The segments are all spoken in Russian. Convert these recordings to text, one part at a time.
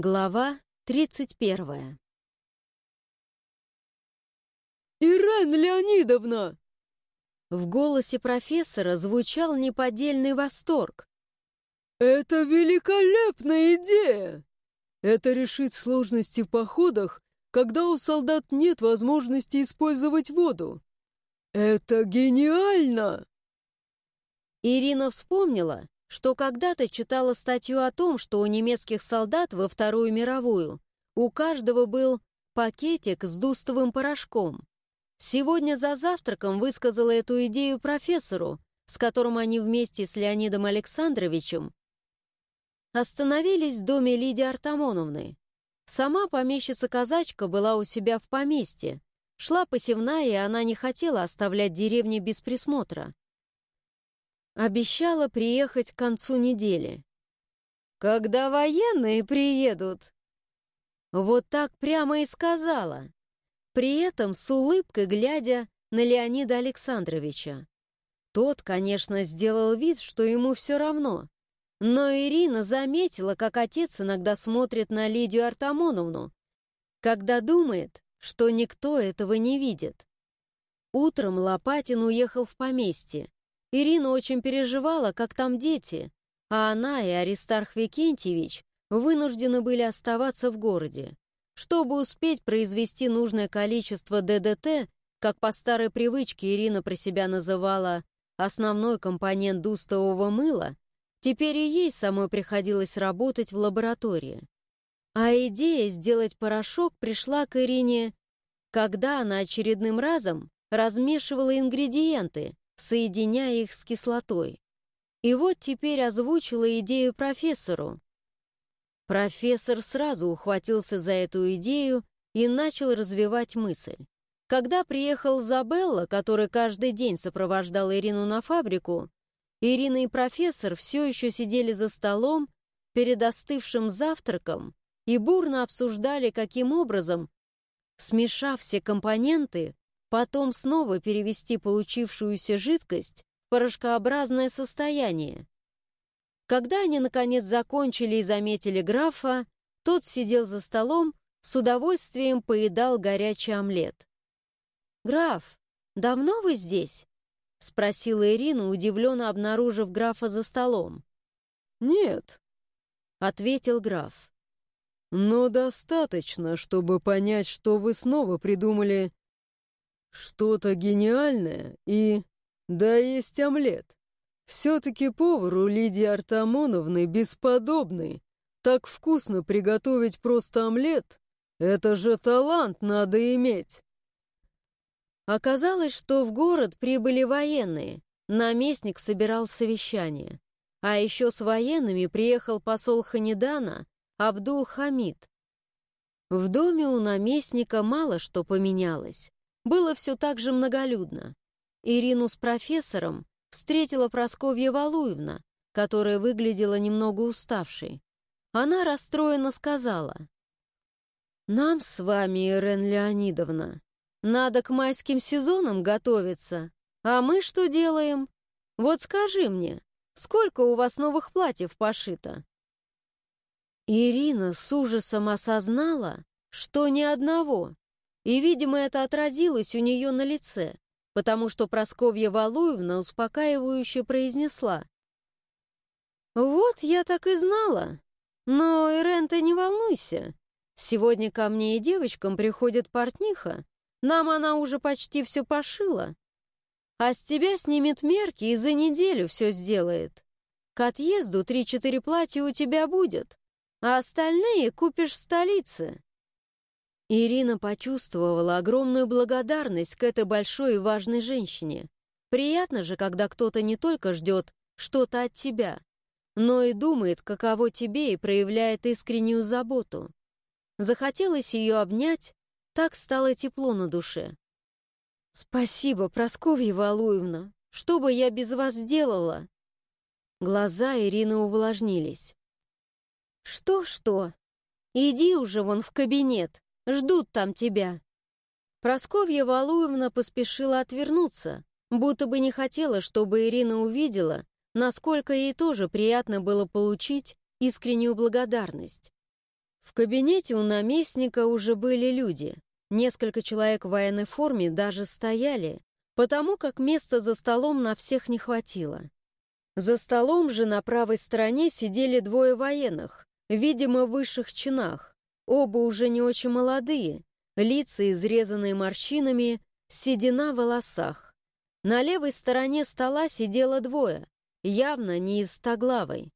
Глава 31 «Ирен Леонидовна!» В голосе профессора звучал неподдельный восторг. «Это великолепная идея! Это решит сложности в походах, когда у солдат нет возможности использовать воду. Это гениально!» Ирина вспомнила, что когда-то читала статью о том, что у немецких солдат во Вторую мировую у каждого был пакетик с дустовым порошком. Сегодня за завтраком высказала эту идею профессору, с которым они вместе с Леонидом Александровичем остановились в доме Лидии Артамоновны. Сама помещица-казачка была у себя в поместье. Шла посевная, и она не хотела оставлять деревни без присмотра. Обещала приехать к концу недели. «Когда военные приедут?» Вот так прямо и сказала. При этом с улыбкой глядя на Леонида Александровича. Тот, конечно, сделал вид, что ему все равно. Но Ирина заметила, как отец иногда смотрит на Лидию Артамоновну, когда думает, что никто этого не видит. Утром Лопатин уехал в поместье. Ирина очень переживала, как там дети, а она и Аристарх Викентьевич вынуждены были оставаться в городе. Чтобы успеть произвести нужное количество ДДТ, как по старой привычке Ирина про себя называла основной компонент дустового мыла, теперь и ей самой приходилось работать в лаборатории. А идея сделать порошок пришла к Ирине, когда она очередным разом размешивала ингредиенты, соединяя их с кислотой. И вот теперь озвучила идею профессору. Профессор сразу ухватился за эту идею и начал развивать мысль. Когда приехал Забелла, который каждый день сопровождал Ирину на фабрику, Ирина и профессор все еще сидели за столом перед остывшим завтраком и бурно обсуждали, каким образом, смешав все компоненты, потом снова перевести получившуюся жидкость в порошкообразное состояние. Когда они, наконец, закончили и заметили графа, тот сидел за столом, с удовольствием поедал горячий омлет. «Граф, давно вы здесь?» — спросила Ирина, удивленно обнаружив графа за столом. «Нет», — ответил граф. «Но достаточно, чтобы понять, что вы снова придумали что-то гениальное и... Да есть омлет. Все-таки повару Лидии Артамоновны бесподобный. Так вкусно приготовить просто омлет. Это же талант надо иметь. Оказалось, что в город прибыли военные. Наместник собирал совещание. А еще с военными приехал посол Ханидана Абдул-Хамид. В доме у наместника мало что поменялось. Было все так же многолюдно. Ирину с профессором встретила Просковья Валуевна, которая выглядела немного уставшей. Она расстроенно сказала. «Нам с вами, Ирен Леонидовна, надо к майским сезонам готовиться. А мы что делаем? Вот скажи мне, сколько у вас новых платьев пошито?» Ирина с ужасом осознала, что ни одного. И, видимо, это отразилось у нее на лице, потому что Просковья Валуевна успокаивающе произнесла. «Вот я так и знала. Но, Ирен, ты не волнуйся. Сегодня ко мне и девочкам приходит портниха. Нам она уже почти все пошила. А с тебя снимет мерки и за неделю все сделает. К отъезду три-четыре платья у тебя будет, а остальные купишь в столице. Ирина почувствовала огромную благодарность к этой большой и важной женщине. Приятно же, когда кто-то не только ждет что-то от тебя, но и думает, каково тебе и проявляет искреннюю заботу. Захотелось ее обнять, так стало тепло на душе. «Спасибо, Прасковья Валуевна! Что бы я без вас сделала?» Глаза Ирины увлажнились. «Что-что? Иди уже вон в кабинет!» Ждут там тебя». Просковья Валуевна поспешила отвернуться, будто бы не хотела, чтобы Ирина увидела, насколько ей тоже приятно было получить искреннюю благодарность. В кабинете у наместника уже были люди. Несколько человек в военной форме даже стояли, потому как места за столом на всех не хватило. За столом же на правой стороне сидели двое военных, видимо, в высших чинах, оба уже не очень молодые, лица изрезанные морщинами, седина в волосах. На левой стороне стола сидело двое, явно не из стоглавой.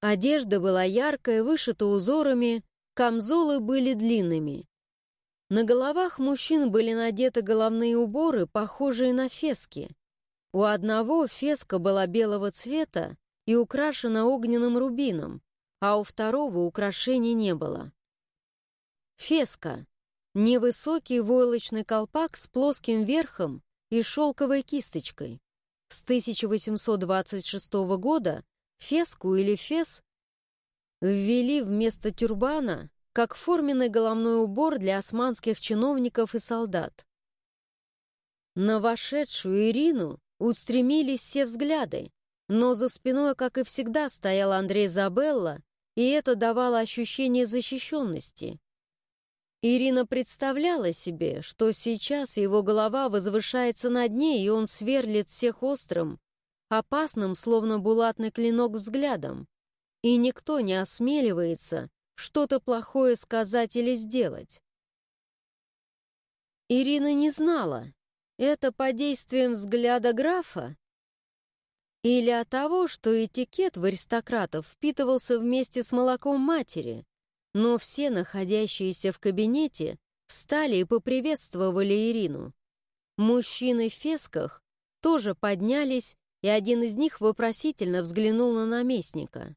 Одежда была яркая, вышита узорами, камзолы были длинными. На головах мужчин были надеты головные уборы, похожие на фески. У одного феска была белого цвета и украшена огненным рубином, а у второго украшений не было. Феска — невысокий войлочный колпак с плоским верхом и шелковой кисточкой. С 1826 года феску или фес ввели вместо тюрбана как форменный головной убор для османских чиновников и солдат. На вошедшую Ирину устремились все взгляды, но за спиной, как и всегда, стоял Андрей Забелла, и это давало ощущение защищенности. Ирина представляла себе, что сейчас его голова возвышается над ней, и он сверлит всех острым, опасным, словно булатный клинок взглядом, и никто не осмеливается что-то плохое сказать или сделать. Ирина не знала, это по действиям взгляда графа или от того, что этикет в аристократов впитывался вместе с молоком матери, но все находящиеся в кабинете встали и поприветствовали Ирину. Мужчины в фесках тоже поднялись, и один из них вопросительно взглянул на наместника.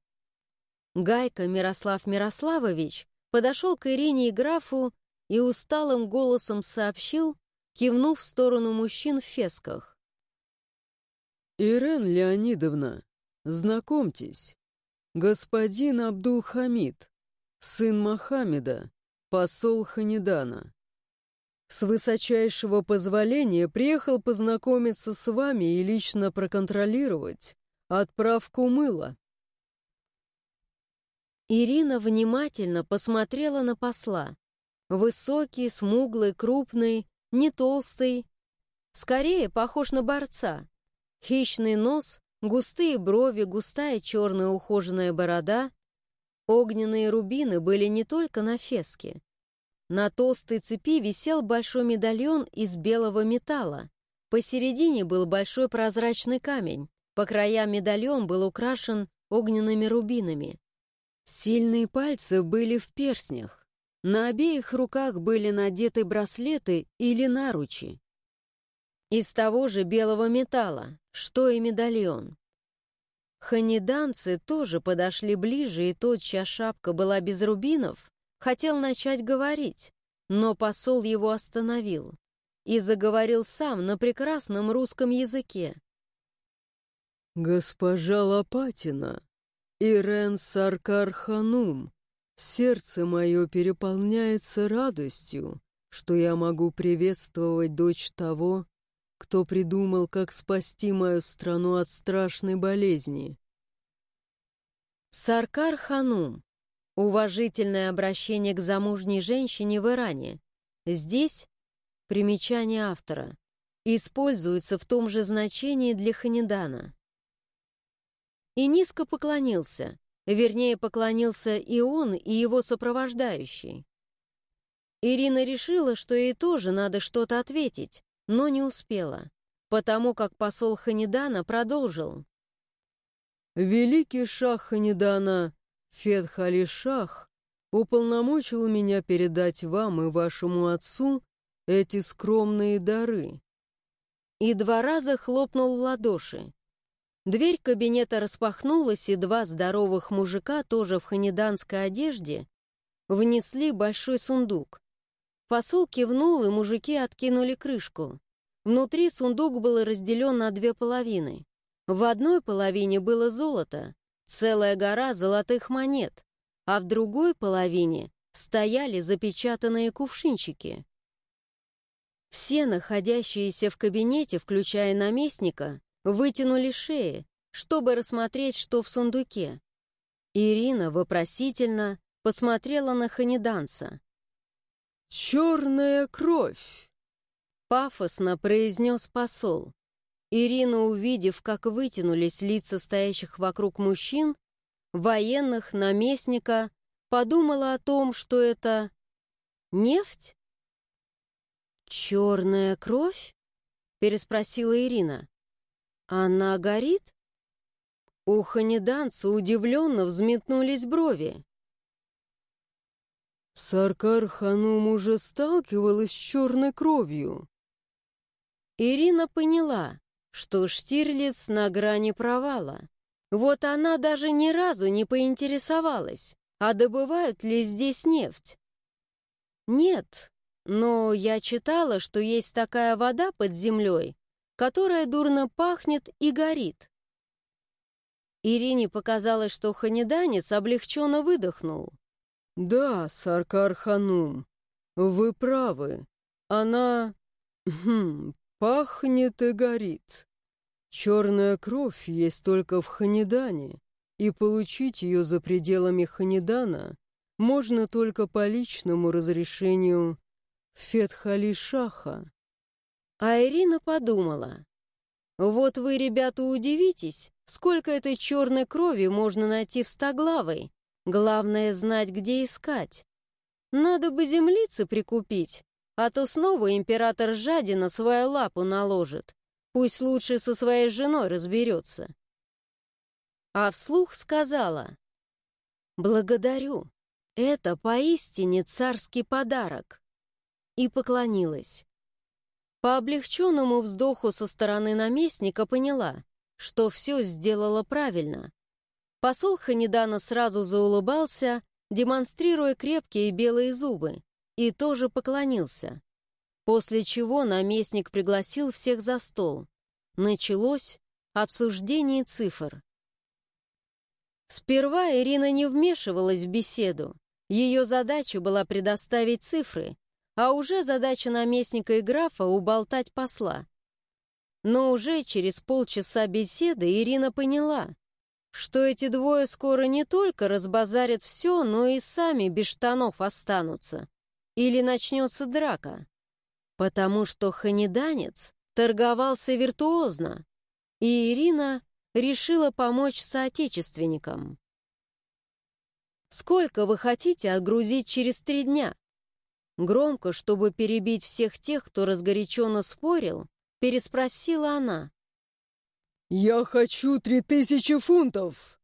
Гайка Мирослав Мирославович подошел к Ирине и графу и усталым голосом сообщил, кивнув в сторону мужчин в фесках. «Ирен Леонидовна, знакомьтесь, господин Абдул-Хамид, сын Мохаммеда, посол Ханидана. С высочайшего позволения приехал познакомиться с вами и лично проконтролировать отправку мыла». Ирина внимательно посмотрела на посла. Высокий, смуглый, крупный, не толстый. Скорее похож на борца. Хищный нос, густые брови, густая черная ухоженная борода. Огненные рубины были не только на феске. На толстой цепи висел большой медальон из белого металла. Посередине был большой прозрачный камень. По краям медальон был украшен огненными рубинами. Сильные пальцы были в перстнях. На обеих руках были надеты браслеты или наручи. Из того же белого металла, что и медальон. Ханиданцы тоже подошли ближе, и тот, чья шапка была без рубинов, хотел начать говорить, но посол его остановил и заговорил сам на прекрасном русском языке. «Госпожа Лопатина, Ирен Саркар-Ханум, сердце мое переполняется радостью, что я могу приветствовать дочь того, кто придумал, как спасти мою страну от страшной болезни. Саркар-Ханум. Уважительное обращение к замужней женщине в Иране. Здесь примечание автора. Используется в том же значении для Ханидана и низко поклонился. Вернее, поклонился и он, и его сопровождающий. Ирина решила, что ей тоже надо что-то ответить, но не успела, потому как посол Ханидана продолжил. «Великий шах Ханидана Фетхали Шах уполномочил меня передать вам и вашему отцу эти скромные дары». И два раза хлопнул в ладоши. Дверь кабинета распахнулась, и два здоровых мужика, тоже в ханиданской одежде, внесли большой сундук. Посол кивнул, и мужики откинули крышку. Внутри сундук был разделен на две половины. В одной половине было золото, целая гора золотых монет, а в другой половине стояли запечатанные кувшинчики. Все находящиеся в кабинете, включая наместника, вытянули шеи, чтобы рассмотреть, что в сундуке. Ирина вопросительно посмотрела на Ханиданца. «Черная кровь!» — пафосно произнес посол. Ирина, увидев, как вытянулись лица стоящих вокруг мужчин, военных, наместника, подумала о том, что это нефть? «Черная кровь?» — переспросила Ирина. «Она горит?» У ханиданца удивленно взметнулись брови. Саркар Ханум уже сталкивалась с черной кровью. Ирина поняла, что Штирлиц на грани провала. Вот она даже ни разу не поинтересовалась, а добывают ли здесь нефть. Нет, но я читала, что есть такая вода под землей, которая дурно пахнет и горит. Ирине показалось, что ханеданец облегченно выдохнул. «Да, Саркар Ханум, вы правы. Она... Хм, пахнет и горит. Черная кровь есть только в Ханедане, и получить ее за пределами Ханедана можно только по личному разрешению Фетхали-Шаха. А Ирина подумала. Вот вы, ребята, удивитесь, сколько этой черной крови можно найти в Стоглавой. Главное знать, где искать. Надо бы землицы прикупить, а то снова император жадина свою лапу наложит. Пусть лучше со своей женой разберется. А вслух сказала, «Благодарю, это поистине царский подарок», и поклонилась. По облегченному вздоху со стороны наместника поняла, что все сделала правильно. Посол Ханедана сразу заулыбался, демонстрируя крепкие белые зубы, и тоже поклонился. После чего наместник пригласил всех за стол. Началось обсуждение цифр. Сперва Ирина не вмешивалась в беседу. Ее задача была предоставить цифры, а уже задача наместника и графа — уболтать посла. Но уже через полчаса беседы Ирина поняла, что эти двое скоро не только разбазарят все, но и сами без штанов останутся. Или начнется драка потому что ханеданец торговался виртуозно, и Ирина решила помочь соотечественникам. «Сколько вы хотите отгрузить через три дня?» Громко, чтобы перебить всех тех, кто разгоряченно спорил, переспросила она. «Я хочу три тысячи фунтов!»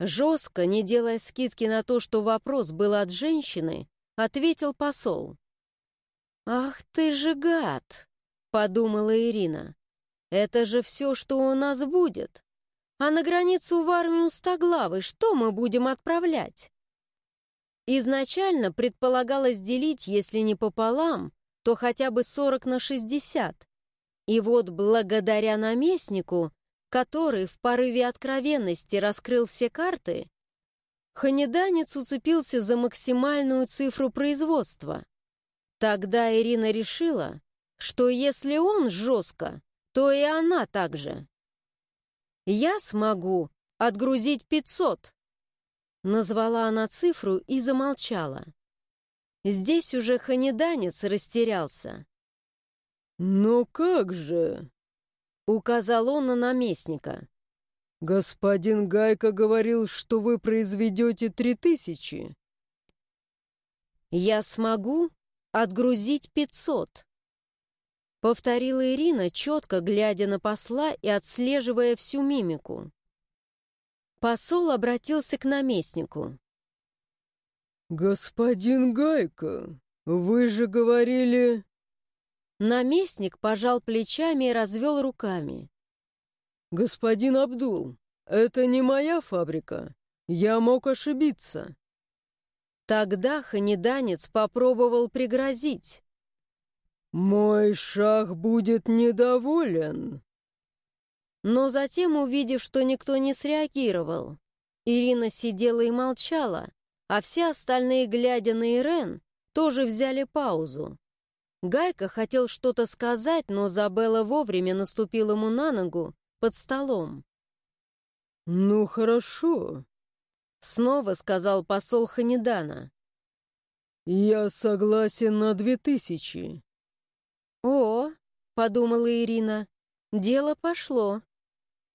Жестко, не делая скидки на то, что вопрос был от женщины, ответил посол. «Ах ты же гад!» — подумала Ирина. «Это же все, что у нас будет. А на границу в армию Стоглавы что мы будем отправлять?» Изначально предполагалось делить, если не пополам, то хотя бы 40 на 60. И вот благодаря наместнику, который в порыве откровенности раскрыл все карты, Ханеданец уцепился за максимальную цифру производства. Тогда Ирина решила, что если он жестко, то и она также. «Я смогу отгрузить пятьсот», — назвала она цифру и замолчала. Здесь уже ханеданец растерялся. «Но как же?» — указал он на наместника. «Господин Гайка говорил, что вы произведете три тысячи». «Я смогу «Отгрузить пятьсот!» Повторила Ирина, четко глядя на посла и отслеживая всю мимику. Посол обратился к наместнику. «Господин Гайка, вы же говорили...» Наместник пожал плечами и развел руками. «Господин Абдул, это не моя фабрика. Я мог ошибиться. Тогда ханеданец попробовал пригрозить. «Мой шах будет недоволен». Но затем, увидев, что никто не среагировал, Ирина сидела и молчала, а все остальные, глядя на Ирен, тоже взяли паузу. Гайка хотел что-то сказать, но Забелла вовремя наступил ему на ногу под столом. «Ну хорошо», Снова сказал посол Ханидана. «Я согласен на две тысячи». «О!» — подумала Ирина. «Дело пошло».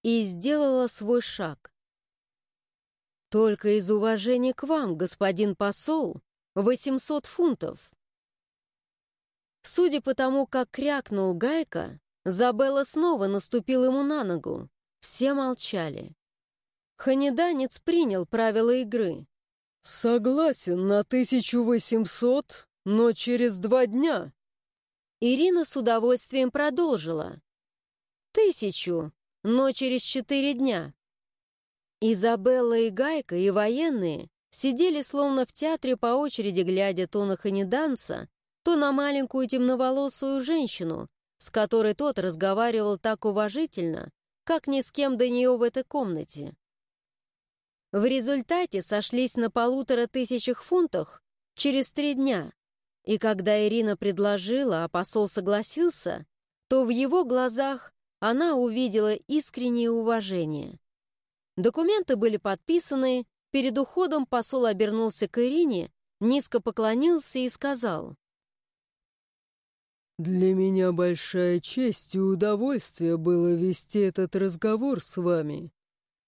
И сделала свой шаг. «Только из уважения к вам, господин посол, восемьсот фунтов». Судя по тому, как крякнул Гайка, Забелла снова наступил ему на ногу. Все молчали. Ханиданец принял правила игры. «Согласен на 1800, но через два дня». Ирина с удовольствием продолжила. «Тысячу, но через четыре дня». Изабелла и Гайка, и военные сидели словно в театре по очереди, глядя то на ханиданца, то на маленькую темноволосую женщину, с которой тот разговаривал так уважительно, как ни с кем до нее в этой комнате. В результате сошлись на полутора тысячах фунтах через три дня, и когда Ирина предложила, а посол согласился, то в его глазах она увидела искреннее уважение. Документы были подписаны, перед уходом посол обернулся к Ирине, низко поклонился и сказал — «Для меня большая честь и удовольствие было вести этот разговор с вами.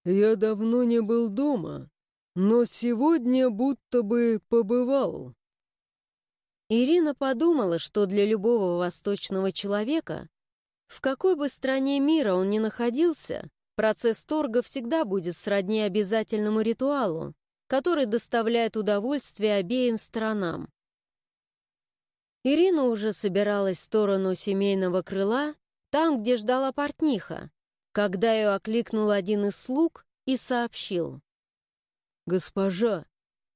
Я давно не был дома, но сегодня будто бы побывал». Ирина подумала, что для любого восточного человека, в какой бы стране мира он ни находился, процесс торга всегда будет сродни обязательному ритуалу, который доставляет удовольствие обеим сторонам. Ирина уже собиралась в сторону семейного крыла, там, где ждала портниха, когда ее окликнул один из слуг и сообщил. «Госпожа,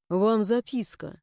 вам записка».